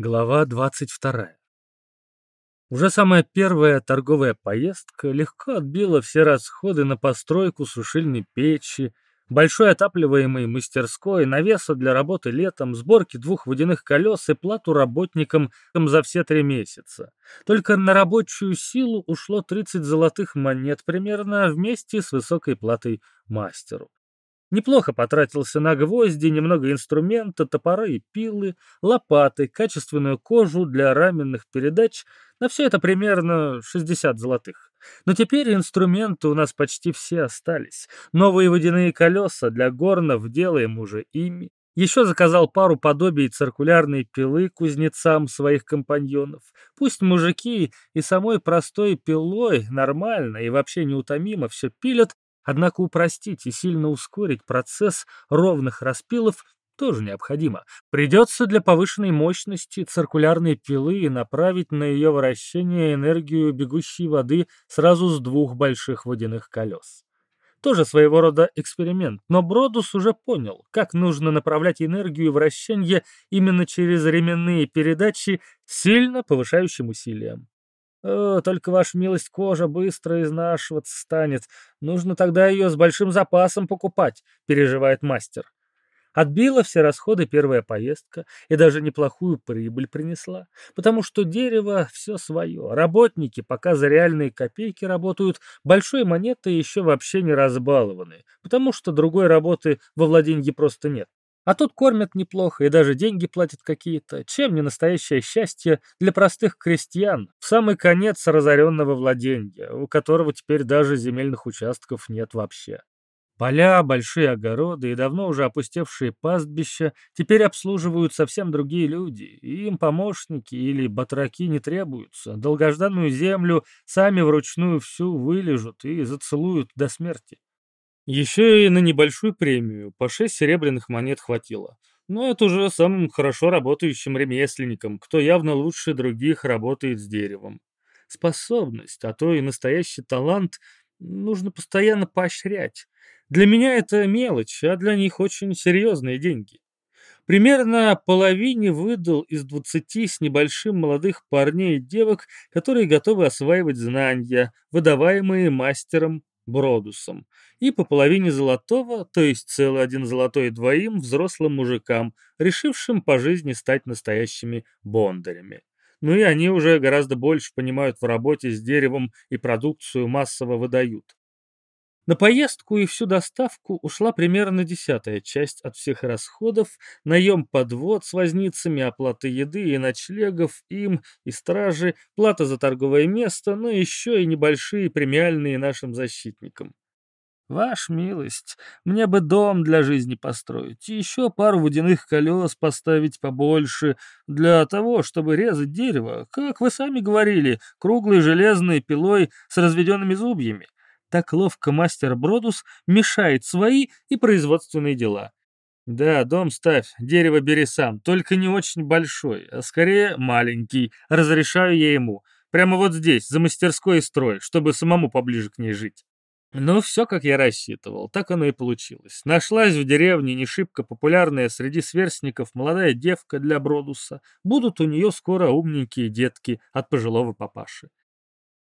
Глава 22. Уже самая первая торговая поездка легко отбила все расходы на постройку сушильной печи, большой отапливаемой мастерской, навеса для работы летом, сборки двух водяных колес и плату работникам за все три месяца. Только на рабочую силу ушло 30 золотых монет примерно вместе с высокой платой мастеру. Неплохо потратился на гвозди, немного инструмента, топоры и пилы, лопаты, качественную кожу для раменных передач. На все это примерно 60 золотых. Но теперь инструменты у нас почти все остались. Новые водяные колеса для горнов делаем уже ими. Еще заказал пару подобий циркулярной пилы кузнецам своих компаньонов. Пусть мужики и самой простой пилой нормально и вообще неутомимо все пилят, Однако упростить и сильно ускорить процесс ровных распилов тоже необходимо. Придется для повышенной мощности циркулярной пилы направить на ее вращение энергию бегущей воды сразу с двух больших водяных колес. Тоже своего рода эксперимент, но Бродус уже понял, как нужно направлять энергию вращения именно через ременные передачи сильно повышающим усилием. О, только, ваша милость, кожа быстро изнашиваться станет. Нужно тогда ее с большим запасом покупать, переживает мастер. Отбила все расходы первая поездка и даже неплохую прибыль принесла, потому что дерево все свое. Работники пока за реальные копейки работают, большой монеты еще вообще не разбалованы, потому что другой работы во владении просто нет. А тут кормят неплохо и даже деньги платят какие-то. Чем не настоящее счастье для простых крестьян в самый конец разоренного владения, у которого теперь даже земельных участков нет вообще. Поля, большие огороды и давно уже опустевшие пастбища теперь обслуживают совсем другие люди, и им помощники или батраки не требуются. Долгожданную землю сами вручную всю вылежут и зацелуют до смерти. Еще и на небольшую премию, по шесть серебряных монет хватило. Но это уже самым хорошо работающим ремесленникам, кто явно лучше других работает с деревом. Способность, а то и настоящий талант нужно постоянно поощрять. Для меня это мелочь, а для них очень серьезные деньги. Примерно половине выдал из двадцати с небольшим молодых парней и девок, которые готовы осваивать знания, выдаваемые мастером Бродусом, и по половине золотого, то есть целый один золотой двоим взрослым мужикам, решившим по жизни стать настоящими бондарями. Ну и они уже гораздо больше понимают в работе с деревом и продукцию массово выдают. На поездку и всю доставку ушла примерно десятая часть от всех расходов, наем подвод с возницами, оплата еды и ночлегов им и стражи, плата за торговое место, но еще и небольшие премиальные нашим защитникам. Ваш милость, мне бы дом для жизни построить и еще пару водяных колес поставить побольше для того, чтобы резать дерево, как вы сами говорили, круглой железной пилой с разведенными зубьями. Так ловко мастер Бродус мешает свои и производственные дела. Да, дом ставь, дерево бери сам, только не очень большой, а скорее маленький, разрешаю я ему. Прямо вот здесь, за мастерской строй, чтобы самому поближе к ней жить. Ну, все, как я рассчитывал, так оно и получилось. Нашлась в деревне не шибко популярная среди сверстников молодая девка для Бродуса. Будут у нее скоро умненькие детки от пожилого папаши.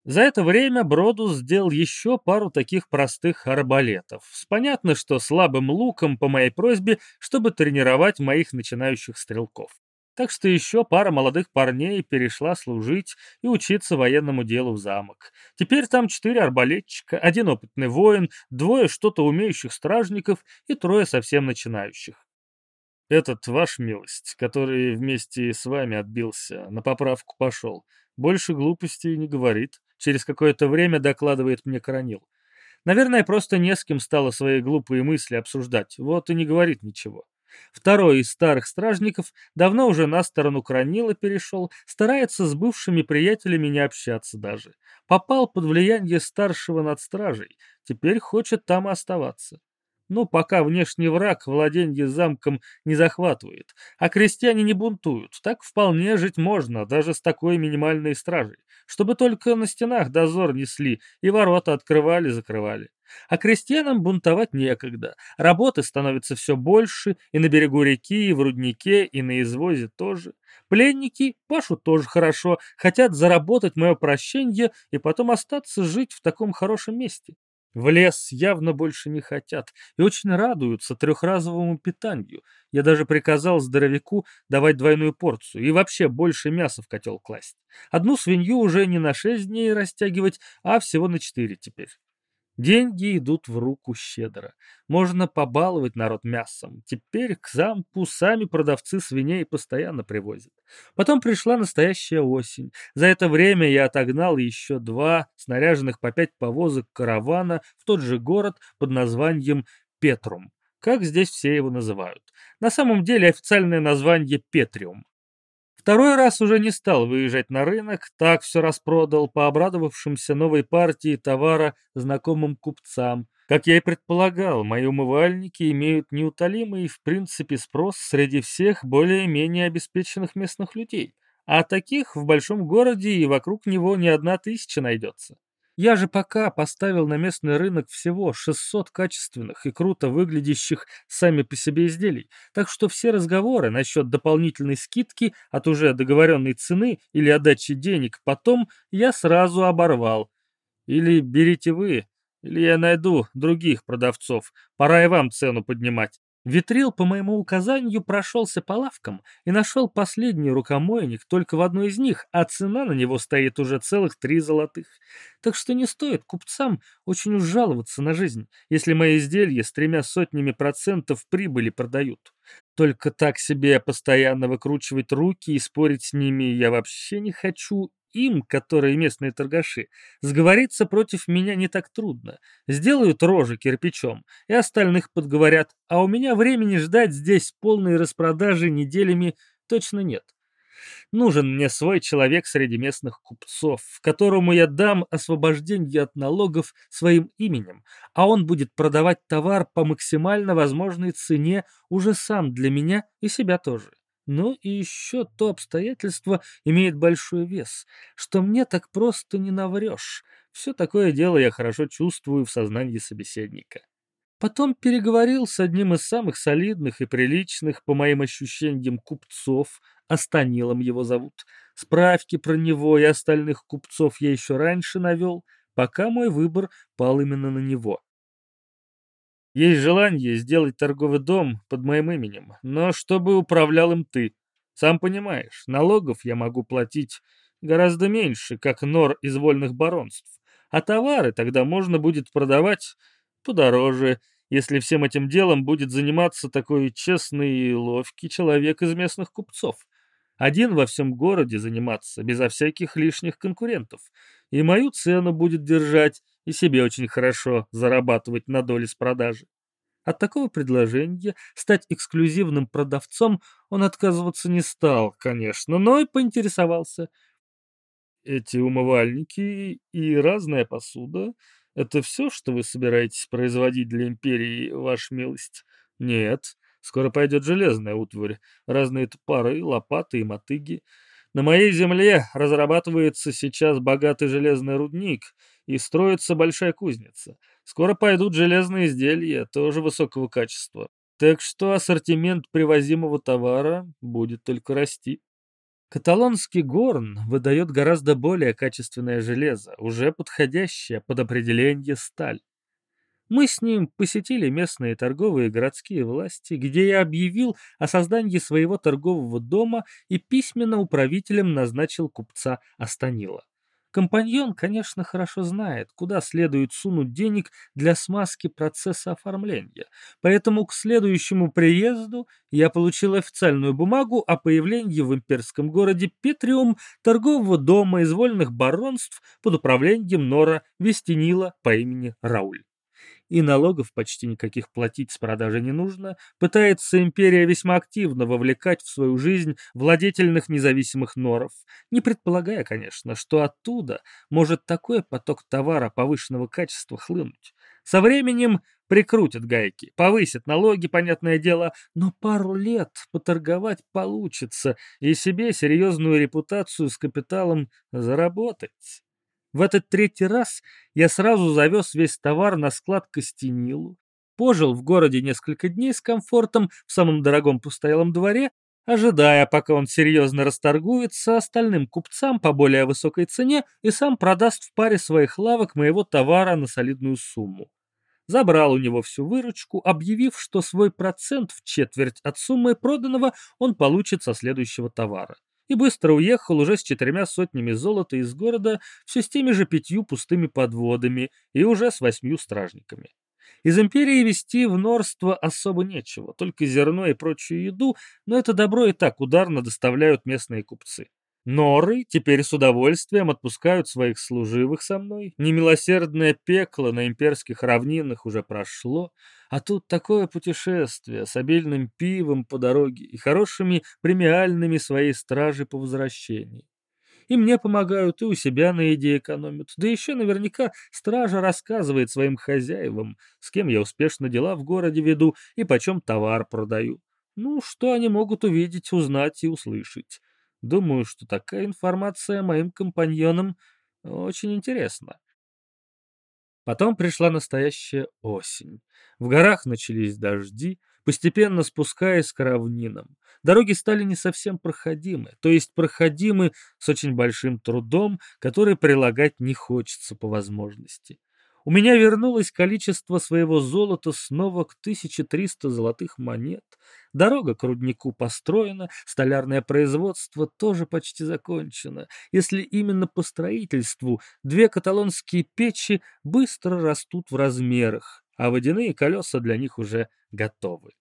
За это время Бродус сделал еще пару таких простых арбалетов, понятно, что слабым луком по моей просьбе, чтобы тренировать моих начинающих стрелков. Так что еще пара молодых парней перешла служить и учиться военному делу в замок. Теперь там четыре арбалетчика, один опытный воин, двое что-то умеющих стражников и трое совсем начинающих. Этот ваш милость, который вместе с вами отбился, на поправку пошел, больше глупостей не говорит. Через какое-то время докладывает мне Коронил. Наверное, просто не с кем стало свои глупые мысли обсуждать, вот и не говорит ничего. Второй из старых стражников давно уже на сторону Кранила перешел, старается с бывшими приятелями не общаться даже. Попал под влияние старшего над стражей, теперь хочет там оставаться. Ну, пока внешний враг владенье замком не захватывает, а крестьяне не бунтуют, так вполне жить можно, даже с такой минимальной стражей, чтобы только на стенах дозор несли и ворота открывали-закрывали. А крестьянам бунтовать некогда. Работы становится все больше, и на берегу реки, и в руднике, и на извозе тоже. Пленники пашут тоже хорошо, хотят заработать мое прощение и потом остаться жить в таком хорошем месте. В лес явно больше не хотят и очень радуются трехразовому питанию. Я даже приказал здоровяку давать двойную порцию и вообще больше мяса в котел класть. Одну свинью уже не на шесть дней растягивать, а всего на четыре теперь. Деньги идут в руку щедро. Можно побаловать народ мясом. Теперь к зампу сами продавцы свиней постоянно привозят. Потом пришла настоящая осень. За это время я отогнал еще два снаряженных по пять повозок каравана в тот же город под названием Петрум. Как здесь все его называют. На самом деле официальное название Петриум. Второй раз уже не стал выезжать на рынок, так все распродал по обрадовавшимся новой партии товара знакомым купцам. Как я и предполагал, мои умывальники имеют неутолимый в принципе спрос среди всех более-менее обеспеченных местных людей. А таких в большом городе и вокруг него не одна тысяча найдется. Я же пока поставил на местный рынок всего 600 качественных и круто выглядящих сами по себе изделий, так что все разговоры насчет дополнительной скидки от уже договоренной цены или отдачи денег потом я сразу оборвал. Или берите вы, или я найду других продавцов, пора и вам цену поднимать. Витрил по моему указанию прошелся по лавкам и нашел последний рукомойник только в одной из них, а цена на него стоит уже целых три золотых. Так что не стоит купцам очень уж жаловаться на жизнь, если мои изделия с тремя сотнями процентов прибыли продают. Только так себе постоянно выкручивать руки и спорить с ними я вообще не хочу им, которые местные торгаши, сговориться против меня не так трудно. Сделают рожи кирпичом, и остальных подговорят, а у меня времени ждать здесь полной распродажи неделями точно нет. Нужен мне свой человек среди местных купцов, которому я дам освобождение от налогов своим именем, а он будет продавать товар по максимально возможной цене уже сам для меня и себя тоже. Ну и еще то обстоятельство имеет большой вес, что мне так просто не наврешь. Все такое дело я хорошо чувствую в сознании собеседника. Потом переговорил с одним из самых солидных и приличных, по моим ощущениям, купцов, Астанилом его зовут. Справки про него и остальных купцов я еще раньше навел, пока мой выбор пал именно на него. Есть желание сделать торговый дом под моим именем, но чтобы управлял им ты. Сам понимаешь, налогов я могу платить гораздо меньше, как нор из вольных баронств, а товары тогда можно будет продавать подороже, если всем этим делом будет заниматься такой честный и ловкий человек из местных купцов. Один во всем городе заниматься, безо всяких лишних конкурентов. И мою цену будет держать, и себе очень хорошо зарабатывать на доле с продажи. От такого предложения стать эксклюзивным продавцом он отказываться не стал, конечно, но и поинтересовался. Эти умывальники и разная посуда — это все, что вы собираетесь производить для империи, ваша милость? Нет, скоро пойдет железная утварь, разные топоры, лопаты и мотыги. На моей земле разрабатывается сейчас богатый железный рудник и строится большая кузница. Скоро пойдут железные изделия, тоже высокого качества. Так что ассортимент привозимого товара будет только расти. Каталонский горн выдает гораздо более качественное железо, уже подходящее под определение сталь. Мы с ним посетили местные торговые городские власти, где я объявил о создании своего торгового дома и письменно управителем назначил купца Астанила. Компаньон, конечно, хорошо знает, куда следует сунуть денег для смазки процесса оформления, поэтому к следующему приезду я получил официальную бумагу о появлении в имперском городе Петриум торгового дома из вольных баронств под управлением Нора Вестенила по имени Рауль и налогов почти никаких платить с продажи не нужно, пытается империя весьма активно вовлекать в свою жизнь владетельных независимых норов, не предполагая, конечно, что оттуда может такой поток товара повышенного качества хлынуть. Со временем прикрутят гайки, повысят налоги, понятное дело, но пару лет поторговать получится и себе серьезную репутацию с капиталом заработать. В этот третий раз я сразу завез весь товар на склад Костянилу, пожил в городе несколько дней с комфортом в самом дорогом постоялом дворе, ожидая, пока он серьезно расторгуется остальным купцам по более высокой цене и сам продаст в паре своих лавок моего товара на солидную сумму. Забрал у него всю выручку, объявив, что свой процент в четверть от суммы проданного он получит со следующего товара. И быстро уехал уже с четырьмя сотнями золота из города, все с теми же пятью пустыми подводами и уже с восьмью стражниками. Из империи вести в норство особо нечего, только зерно и прочую еду, но это добро и так ударно доставляют местные купцы. Норы теперь с удовольствием отпускают своих служивых со мной. Немилосердное пекло на имперских равнинах уже прошло, а тут такое путешествие с обильным пивом по дороге и хорошими премиальными своей стражи по возвращении. И мне помогают, и у себя на еде экономят. Да еще наверняка стража рассказывает своим хозяевам, с кем я успешно дела в городе веду и почем товар продаю. Ну, что они могут увидеть, узнать и услышать. Думаю, что такая информация моим компаньонам очень интересна. Потом пришла настоящая осень. В горах начались дожди, постепенно спускаясь к равнинам. Дороги стали не совсем проходимы, то есть проходимы с очень большим трудом, который прилагать не хочется по возможности. У меня вернулось количество своего золота снова к 1300 золотых монет. Дорога к руднику построена, столярное производство тоже почти закончено. Если именно по строительству, две каталонские печи быстро растут в размерах, а водяные колеса для них уже готовы.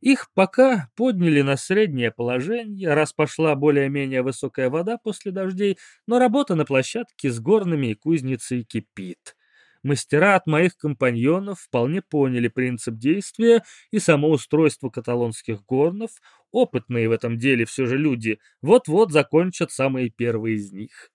Их пока подняли на среднее положение, раз пошла более-менее высокая вода после дождей, но работа на площадке с горными и кузницей кипит мастера от моих компаньонов вполне поняли принцип действия и само устройство каталонских горнов, опытные в этом деле все же люди, вот-вот закончат самые первые из них.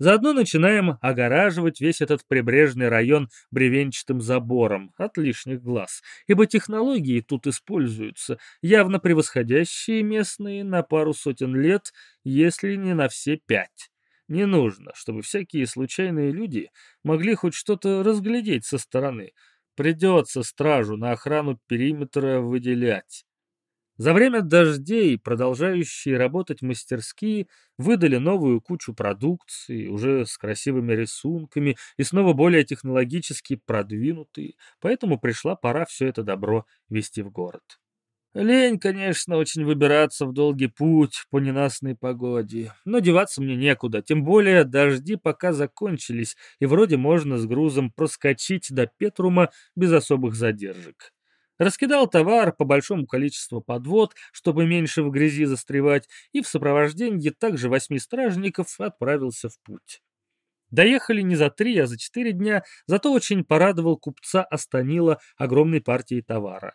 Заодно начинаем огораживать весь этот прибрежный район бревенчатым забором. От лишних глаз, ибо технологии тут используются, явно превосходящие местные на пару сотен лет, если не на все пять. Не нужно, чтобы всякие случайные люди могли хоть что-то разглядеть со стороны. Придется стражу на охрану периметра выделять. За время дождей продолжающие работать мастерские выдали новую кучу продукции, уже с красивыми рисунками и снова более технологически продвинутые, поэтому пришла пора все это добро вести в город. Лень, конечно, очень выбираться в долгий путь по ненастной погоде, но деваться мне некуда, тем более дожди пока закончились, и вроде можно с грузом проскочить до Петрума без особых задержек. Раскидал товар по большому количеству подвод, чтобы меньше в грязи застревать, и в сопровождении также восьми стражников отправился в путь. Доехали не за три, а за четыре дня, зато очень порадовал купца Астанила огромной партией товара.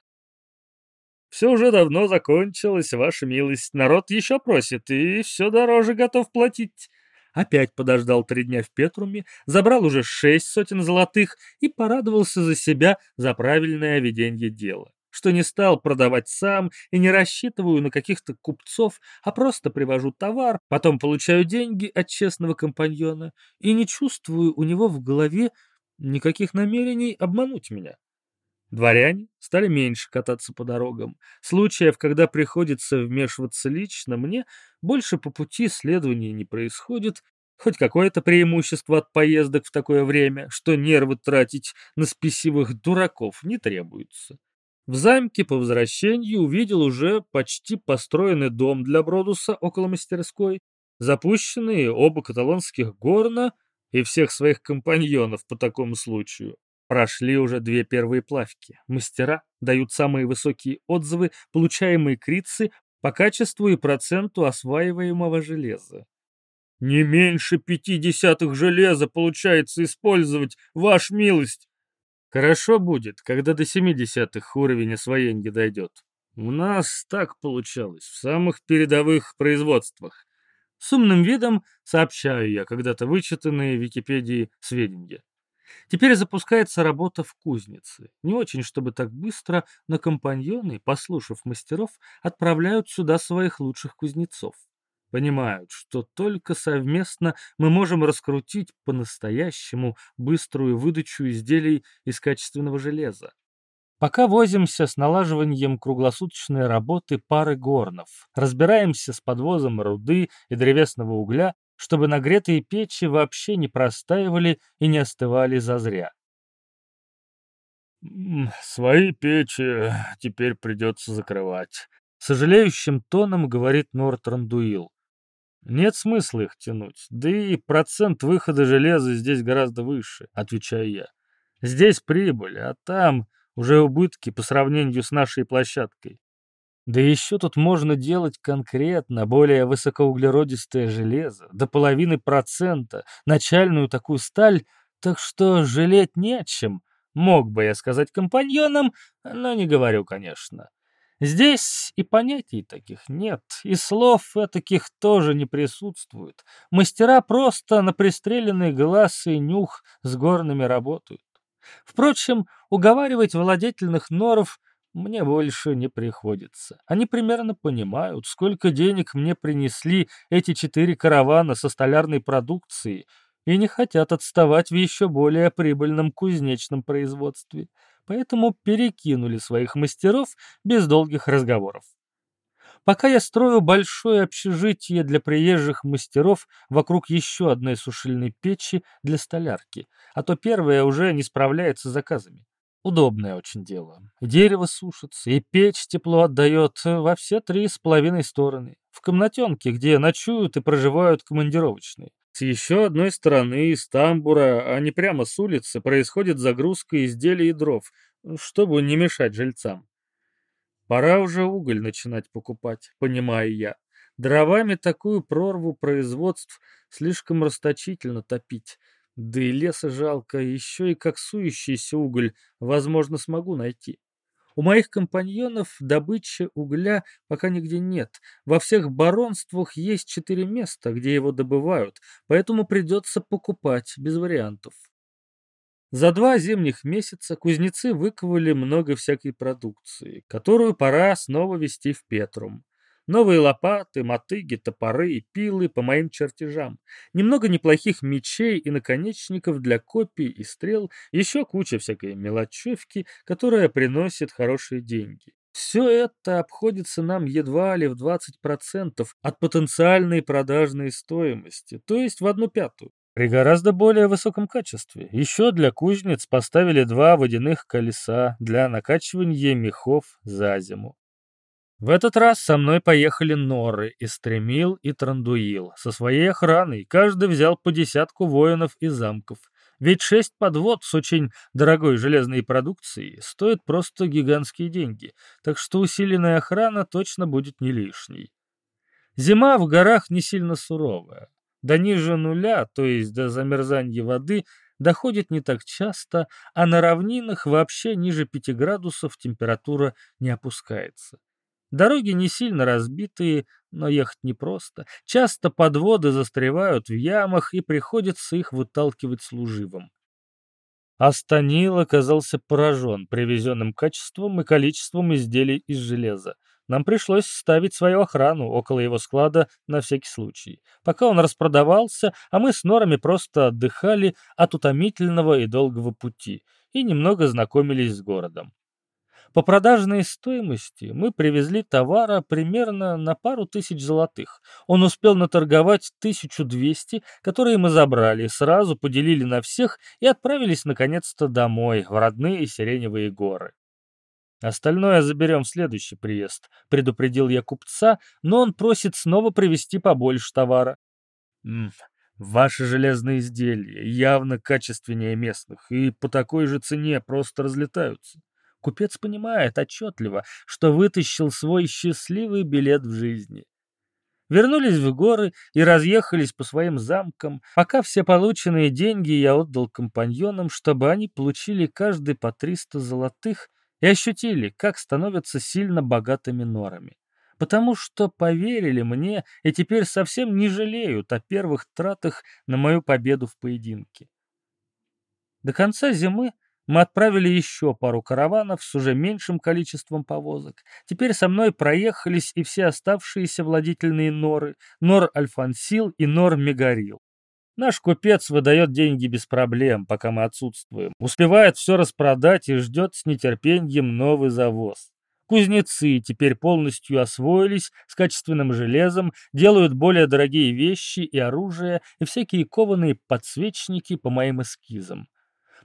Все уже давно закончилось, ваша милость. Народ еще просит, и все дороже готов платить. Опять подождал три дня в Петруме, забрал уже шесть сотен золотых и порадовался за себя за правильное ведение дела. Что не стал продавать сам и не рассчитываю на каких-то купцов, а просто привожу товар, потом получаю деньги от честного компаньона и не чувствую у него в голове никаких намерений обмануть меня. Дворяне стали меньше кататься по дорогам. Случаев, когда приходится вмешиваться лично, мне больше по пути следования не происходит. Хоть какое-то преимущество от поездок в такое время, что нервы тратить на спесивых дураков не требуется. В замке по возвращению увидел уже почти построенный дом для Бродуса около мастерской, запущенные оба каталонских горна и всех своих компаньонов по такому случаю. Прошли уже две первые плавки. Мастера дают самые высокие отзывы, получаемые крицы по качеству и проценту осваиваемого железа. «Не меньше пяти десятых железа получается использовать, ваш милость!» «Хорошо будет, когда до семидесятых уровень освоения дойдет. У нас так получалось в самых передовых производствах. С умным видом сообщаю я когда-то вычитанные в Википедии сведения. Теперь запускается работа в кузнице. Не очень, чтобы так быстро, но компаньоны, послушав мастеров, отправляют сюда своих лучших кузнецов. понимают, что только совместно мы можем раскрутить по-настоящему быструю выдачу изделий из качественного железа. Пока возимся с налаживанием круглосуточной работы пары горнов, разбираемся с подвозом руды и древесного угля, чтобы нагретые печи вообще не простаивали и не остывали зазря. «Свои печи теперь придется закрывать», — сожалеющим тоном говорит Нортран Дуил. «Нет смысла их тянуть, да и процент выхода железа здесь гораздо выше», — отвечаю я. «Здесь прибыль, а там уже убытки по сравнению с нашей площадкой. Да еще тут можно делать конкретно более высокоуглеродистое железо, до половины процента, начальную такую сталь, так что жалеть не о чем». Мог бы я сказать компаньонам, но не говорю, конечно. Здесь и понятий таких нет, и слов таких тоже не присутствует. Мастера просто на пристреленный глаз и нюх с горными работают. Впрочем, уговаривать владетельных норов мне больше не приходится. Они примерно понимают, сколько денег мне принесли эти четыре каравана со столярной продукцией, и не хотят отставать в еще более прибыльном кузнечном производстве, поэтому перекинули своих мастеров без долгих разговоров. Пока я строю большое общежитие для приезжих мастеров вокруг еще одной сушильной печи для столярки, а то первая уже не справляется с заказами. Удобное очень дело. Дерево сушится, и печь тепло отдает во все три с половиной стороны. В комнатенке, где ночуют и проживают командировочные. С еще одной стороны, из тамбура, а не прямо с улицы, происходит загрузка изделий и дров, чтобы не мешать жильцам. Пора уже уголь начинать покупать, понимаю я. Дровами такую прорву производств слишком расточительно топить. Да и леса жалко, еще и как сующийся уголь, возможно, смогу найти. У моих компаньонов добычи угля пока нигде нет. Во всех баронствах есть четыре места, где его добывают, поэтому придется покупать без вариантов. За два зимних месяца кузнецы выковали много всякой продукции, которую пора снова везти в Петрум. Новые лопаты, мотыги, топоры и пилы по моим чертежам. Немного неплохих мечей и наконечников для копий и стрел. Еще куча всякой мелочевки, которая приносит хорошие деньги. Все это обходится нам едва ли в 20% от потенциальной продажной стоимости, то есть в одну пятую. При гораздо более высоком качестве. Еще для кузнец поставили два водяных колеса для накачивания мехов за зиму. В этот раз со мной поехали Норы, Истремил и Трандуил. Со своей охраной каждый взял по десятку воинов и замков. Ведь шесть подвод с очень дорогой железной продукцией стоят просто гигантские деньги, так что усиленная охрана точно будет не лишней. Зима в горах не сильно суровая. До ниже нуля, то есть до замерзания воды, доходит не так часто, а на равнинах вообще ниже 5 градусов температура не опускается. Дороги не сильно разбитые, но ехать непросто. Часто подводы застревают в ямах, и приходится их выталкивать служивым. Астанил оказался поражен привезенным качеством и количеством изделий из железа. Нам пришлось ставить свою охрану около его склада на всякий случай. Пока он распродавался, а мы с норами просто отдыхали от утомительного и долгого пути и немного знакомились с городом. По продажной стоимости мы привезли товара примерно на пару тысяч золотых. Он успел наторговать 1200, которые мы забрали, сразу поделили на всех и отправились наконец-то домой, в родные Сиреневые горы. Остальное заберем в следующий приезд, предупредил я купца, но он просит снова привезти побольше товара. Ваши железные изделия явно качественнее местных и по такой же цене просто разлетаются. Купец понимает отчетливо, что вытащил свой счастливый билет в жизни. Вернулись в горы и разъехались по своим замкам, пока все полученные деньги я отдал компаньонам, чтобы они получили каждый по 300 золотых и ощутили, как становятся сильно богатыми норами. Потому что поверили мне и теперь совсем не жалеют о первых тратах на мою победу в поединке. До конца зимы Мы отправили еще пару караванов с уже меньшим количеством повозок. Теперь со мной проехались и все оставшиеся владительные норы, нор Альфансил и нор Мегарил. Наш купец выдает деньги без проблем, пока мы отсутствуем. Успевает все распродать и ждет с нетерпением новый завоз. Кузнецы теперь полностью освоились с качественным железом, делают более дорогие вещи и оружие, и всякие кованые подсвечники по моим эскизам.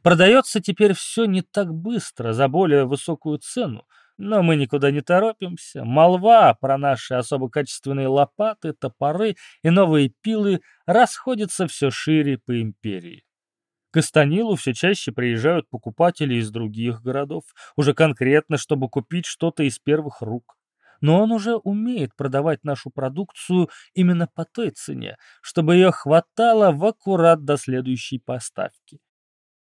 Продается теперь все не так быстро, за более высокую цену, но мы никуда не торопимся. Молва про наши особо качественные лопаты, топоры и новые пилы расходится все шире по империи. К Астанилу все чаще приезжают покупатели из других городов, уже конкретно, чтобы купить что-то из первых рук. Но он уже умеет продавать нашу продукцию именно по той цене, чтобы ее хватало в аккурат до следующей поставки.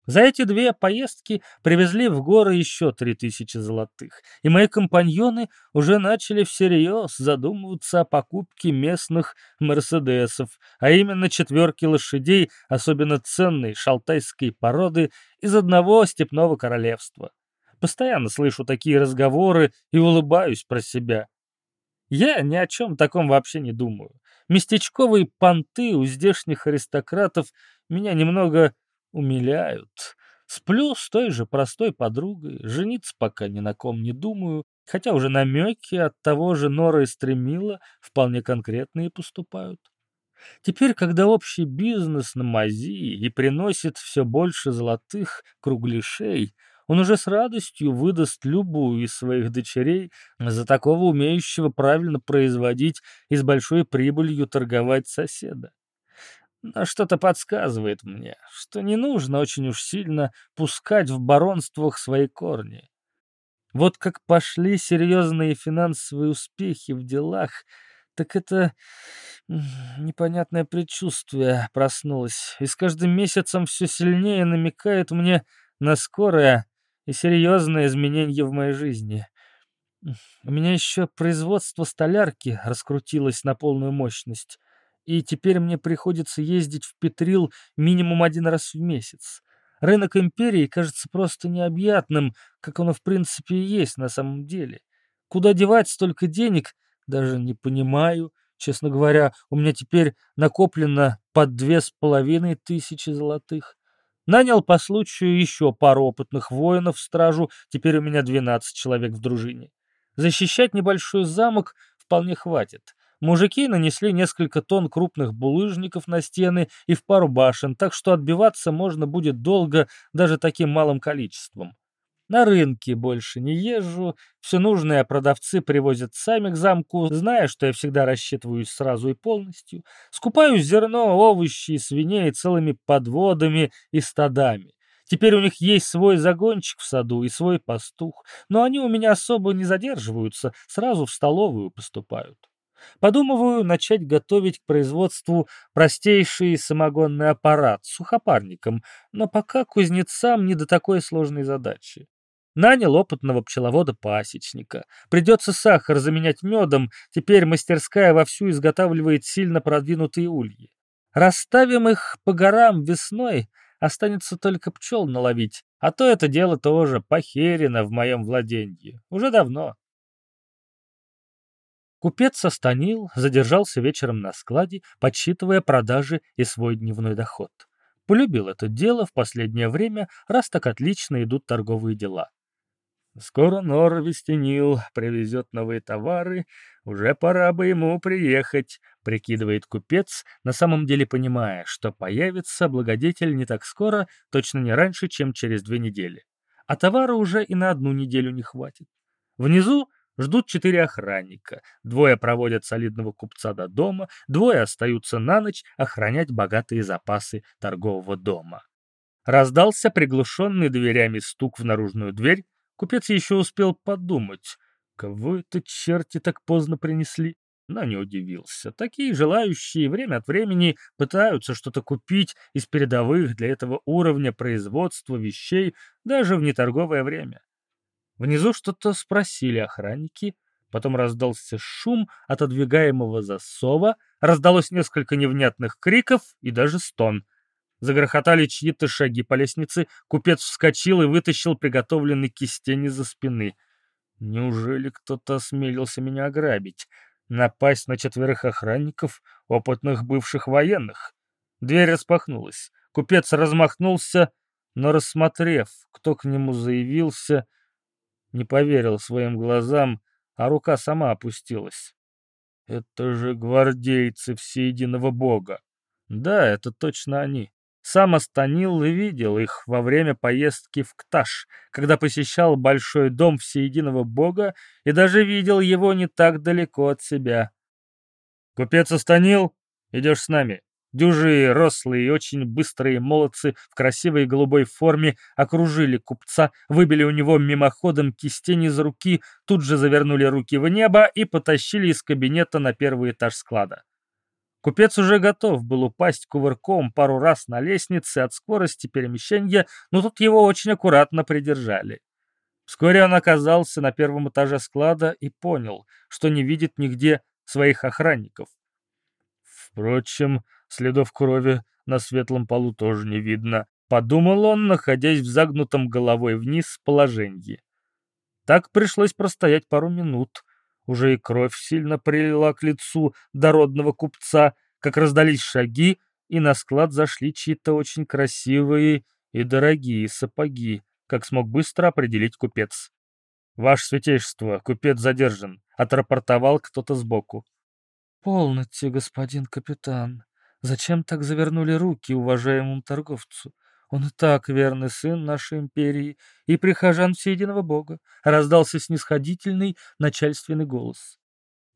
За эти две поездки привезли в горы еще три тысячи золотых, и мои компаньоны уже начали всерьез задумываться о покупке местных «Мерседесов», а именно четверки лошадей, особенно ценной шалтайской породы из одного степного королевства. Постоянно слышу такие разговоры и улыбаюсь про себя. Я ни о чем таком вообще не думаю. Местечковые понты у здешних аристократов меня немного умиляют. Сплю с той же простой подругой, жениться пока ни на ком не думаю, хотя уже намеки от того же Нора и Стремила вполне конкретные поступают. Теперь, когда общий бизнес на мази и приносит все больше золотых кругляшей, он уже с радостью выдаст любую из своих дочерей за такого умеющего правильно производить и с большой прибылью торговать соседа. Но что-то подсказывает мне, что не нужно очень уж сильно пускать в баронствах свои корни. Вот как пошли серьезные финансовые успехи в делах, так это непонятное предчувствие проснулось, и с каждым месяцем все сильнее намекает мне на скорое и серьезное изменение в моей жизни. У меня еще производство столярки раскрутилось на полную мощность и теперь мне приходится ездить в Петрил минимум один раз в месяц. Рынок империи кажется просто необъятным, как оно в принципе и есть на самом деле. Куда девать столько денег, даже не понимаю. Честно говоря, у меня теперь накоплено под две с половиной тысячи золотых. Нанял по случаю еще пару опытных воинов в стражу, теперь у меня 12 человек в дружине. Защищать небольшой замок вполне хватит. Мужики нанесли несколько тонн крупных булыжников на стены и в пару башен, так что отбиваться можно будет долго даже таким малым количеством. На рынке больше не езжу, все нужное продавцы привозят сами к замку, зная, что я всегда рассчитываюсь сразу и полностью. Скупаю зерно, овощи, свиней целыми подводами и стадами. Теперь у них есть свой загончик в саду и свой пастух, но они у меня особо не задерживаются, сразу в столовую поступают. Подумываю начать готовить к производству простейший самогонный аппарат с сухопарником, но пока кузнецам не до такой сложной задачи. Нанял опытного пчеловода-пасечника. Придется сахар заменять медом, теперь мастерская вовсю изготавливает сильно продвинутые ульи. Расставим их по горам весной, останется только пчел наловить, а то это дело тоже похерено в моем владении. Уже давно. Купец останил, задержался вечером на складе, подсчитывая продажи и свой дневной доход. Полюбил это дело в последнее время, раз так отлично идут торговые дела. Скоро Нор Вестенил привезет новые товары, уже пора бы ему приехать, прикидывает купец, на самом деле понимая, что появится благодетель не так скоро, точно не раньше, чем через две недели. А товара уже и на одну неделю не хватит. Внизу Ждут четыре охранника. Двое проводят солидного купца до дома, двое остаются на ночь охранять богатые запасы торгового дома. Раздался приглушенный дверями стук в наружную дверь. Купец еще успел подумать, кого это черти так поздно принесли. Но не удивился. Такие желающие время от времени пытаются что-то купить из передовых для этого уровня производства вещей даже в неторговое время. Внизу что-то спросили охранники, потом раздался шум отодвигаемого засова, раздалось несколько невнятных криков и даже стон. Загрохотали чьи-то шаги по лестнице, купец вскочил и вытащил приготовленный кистень из-за спины. Неужели кто-то осмелился меня ограбить? Напасть на четверых охранников, опытных бывших военных? Дверь распахнулась. Купец размахнулся, но, рассмотрев, кто к нему заявился, не поверил своим глазам, а рука сама опустилась. Это же гвардейцы всеединого бога. Да, это точно они. Сам Астанил и видел их во время поездки в Кташ, когда посещал большой дом всеединого бога и даже видел его не так далеко от себя. «Купец Астанил, идешь с нами», Дюжие, рослые и очень быстрые молодцы в красивой голубой форме окружили купца, выбили у него мимоходом кистень из руки, тут же завернули руки в небо и потащили из кабинета на первый этаж склада. Купец уже готов был упасть кувырком пару раз на лестнице от скорости перемещения, но тут его очень аккуратно придержали. Вскоре он оказался на первом этаже склада и понял, что не видит нигде своих охранников. Впрочем, Следов крови на светлом полу тоже не видно, подумал он, находясь в загнутом головой вниз положении. Так пришлось простоять пару минут. Уже и кровь сильно прилила к лицу дородного купца, как раздались шаги, и на склад зашли чьи-то очень красивые и дорогие сапоги, как смог быстро определить купец. «Ваше святейшество, купец задержан», — отрапортовал кто-то сбоку. «Полноте, господин капитан», Зачем так завернули руки уважаемому торговцу? Он и так верный сын нашей империи и прихожан всеединого бога, раздался снисходительный начальственный голос.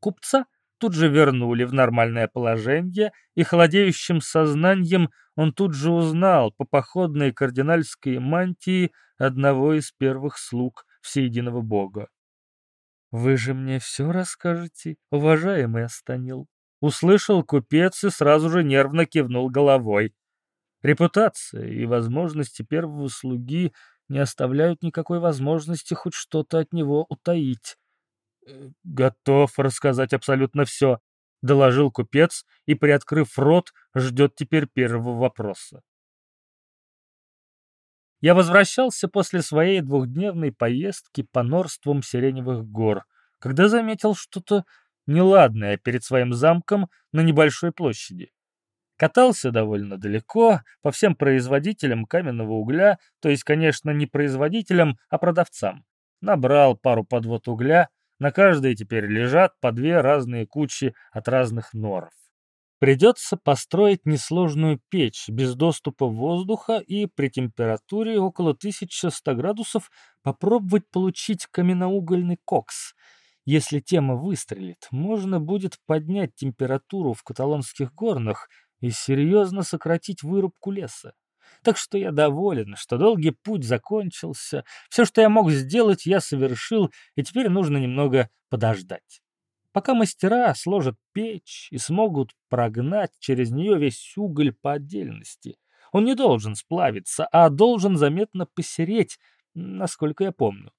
Купца тут же вернули в нормальное положение, и холодеющим сознанием он тут же узнал по походной кардинальской мантии одного из первых слуг всеединого бога. «Вы же мне все расскажете, уважаемый Астанил?» Услышал купец и сразу же нервно кивнул головой. Репутация и возможности первого слуги не оставляют никакой возможности хоть что-то от него утаить. «Э, «Готов рассказать абсолютно все», — доложил купец и, приоткрыв рот, ждет теперь первого вопроса. Я возвращался после своей двухдневной поездки по норствам Сиреневых гор, когда заметил что-то неладное перед своим замком на небольшой площади. Катался довольно далеко, по всем производителям каменного угля, то есть, конечно, не производителям, а продавцам. Набрал пару подвод угля, на каждой теперь лежат по две разные кучи от разных норов. Придется построить несложную печь без доступа воздуха и при температуре около 1100 градусов попробовать получить каменноугольный кокс – если тема выстрелит, можно будет поднять температуру в каталонских горнах и серьезно сократить вырубку леса. Так что я доволен, что долгий путь закончился. Все, что я мог сделать, я совершил, и теперь нужно немного подождать. Пока мастера сложат печь и смогут прогнать через нее весь уголь по отдельности. Он не должен сплавиться, а должен заметно посереть, насколько я помню.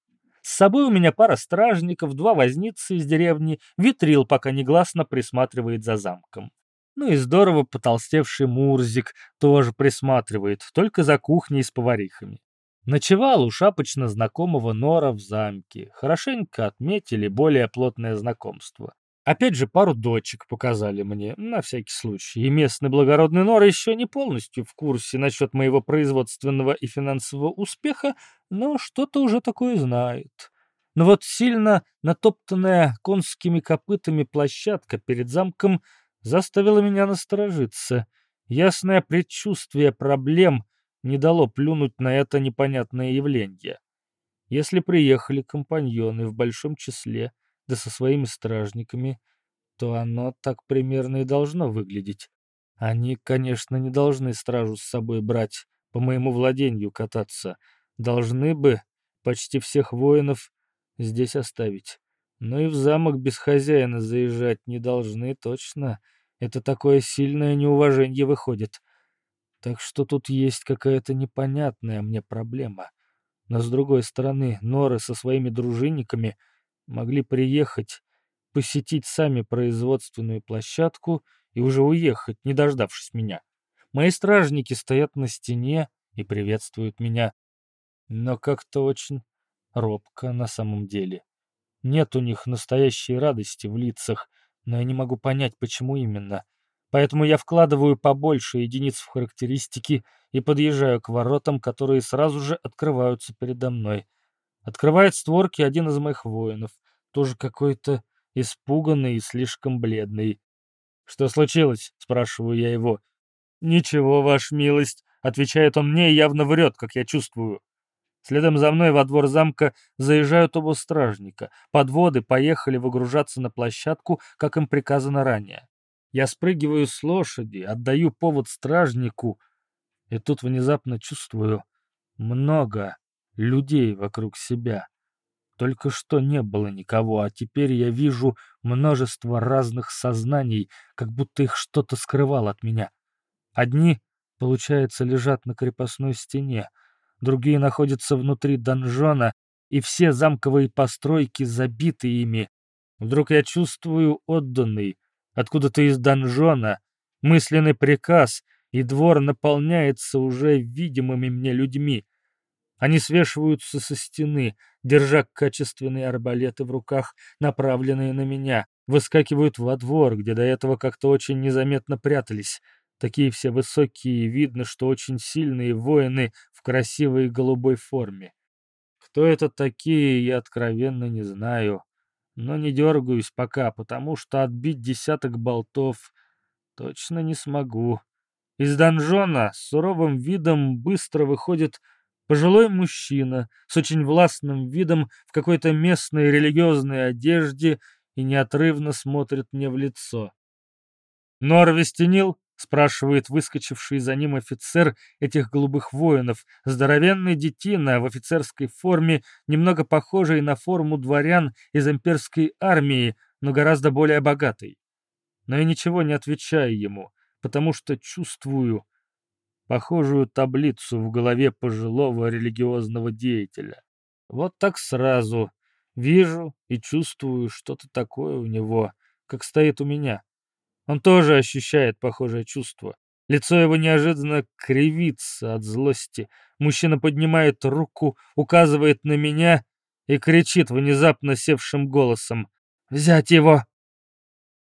С собой у меня пара стражников, два возницы из деревни, витрил пока негласно присматривает за замком. Ну и здорово потолстевший Мурзик тоже присматривает, только за кухней с поварихами. Ночевал у шапочно знакомого Нора в замке. Хорошенько отметили более плотное знакомство. Опять же, пару дочек показали мне, на всякий случай. И местный благородный Нор еще не полностью в курсе насчет моего производственного и финансового успеха, но что-то уже такое знает. Но вот сильно натоптанная конскими копытами площадка перед замком заставила меня насторожиться. Ясное предчувствие проблем не дало плюнуть на это непонятное явление. Если приехали компаньоны в большом числе, да со своими стражниками, то оно так примерно и должно выглядеть. Они, конечно, не должны стражу с собой брать, по моему владению кататься. Должны бы почти всех воинов здесь оставить. Но и в замок без хозяина заезжать не должны точно. Это такое сильное неуважение выходит. Так что тут есть какая-то непонятная мне проблема. Но с другой стороны, норы со своими дружинниками — могли приехать, посетить сами производственную площадку и уже уехать, не дождавшись меня. Мои стражники стоят на стене и приветствуют меня. Но как-то очень робко на самом деле. Нет у них настоящей радости в лицах, но я не могу понять, почему именно. Поэтому я вкладываю побольше единиц в характеристики и подъезжаю к воротам, которые сразу же открываются передо мной. Открывает створки один из моих воинов, тоже какой-то испуганный и слишком бледный. «Что случилось?» — спрашиваю я его. «Ничего, ваша милость», — отвечает он мне и явно врет, как я чувствую. Следом за мной во двор замка заезжают оба стражника. Подводы поехали выгружаться на площадку, как им приказано ранее. Я спрыгиваю с лошади, отдаю повод стражнику, и тут внезапно чувствую много людей вокруг себя. Только что не было никого, а теперь я вижу множество разных сознаний, как будто их что-то скрывало от меня. Одни, получается, лежат на крепостной стене, другие находятся внутри донжона, и все замковые постройки забиты ими. Вдруг я чувствую отданный, откуда-то из донжона, мысленный приказ, и двор наполняется уже видимыми мне людьми. Они свешиваются со стены, держа качественные арбалеты в руках, направленные на меня, выскакивают во двор, где до этого как-то очень незаметно прятались. Такие все высокие, видно, что очень сильные воины в красивой голубой форме. Кто это такие, я откровенно не знаю но не дергаюсь пока, потому что отбить десяток болтов точно не смогу. Из донжона с суровым видом быстро выходит пожилой мужчина с очень властным видом в какой-то местной религиозной одежде и неотрывно смотрит мне в лицо. «Норвестенил?» спрашивает выскочивший за ним офицер этих голубых воинов, здоровенный детина в офицерской форме, немного похожий на форму дворян из имперской армии, но гораздо более богатой. Но я ничего не отвечаю ему, потому что чувствую похожую таблицу в голове пожилого религиозного деятеля. Вот так сразу вижу и чувствую что-то такое у него, как стоит у меня. Он тоже ощущает похожее чувство. Лицо его неожиданно кривится от злости. Мужчина поднимает руку, указывает на меня и кричит внезапно севшим голосом. «Взять его!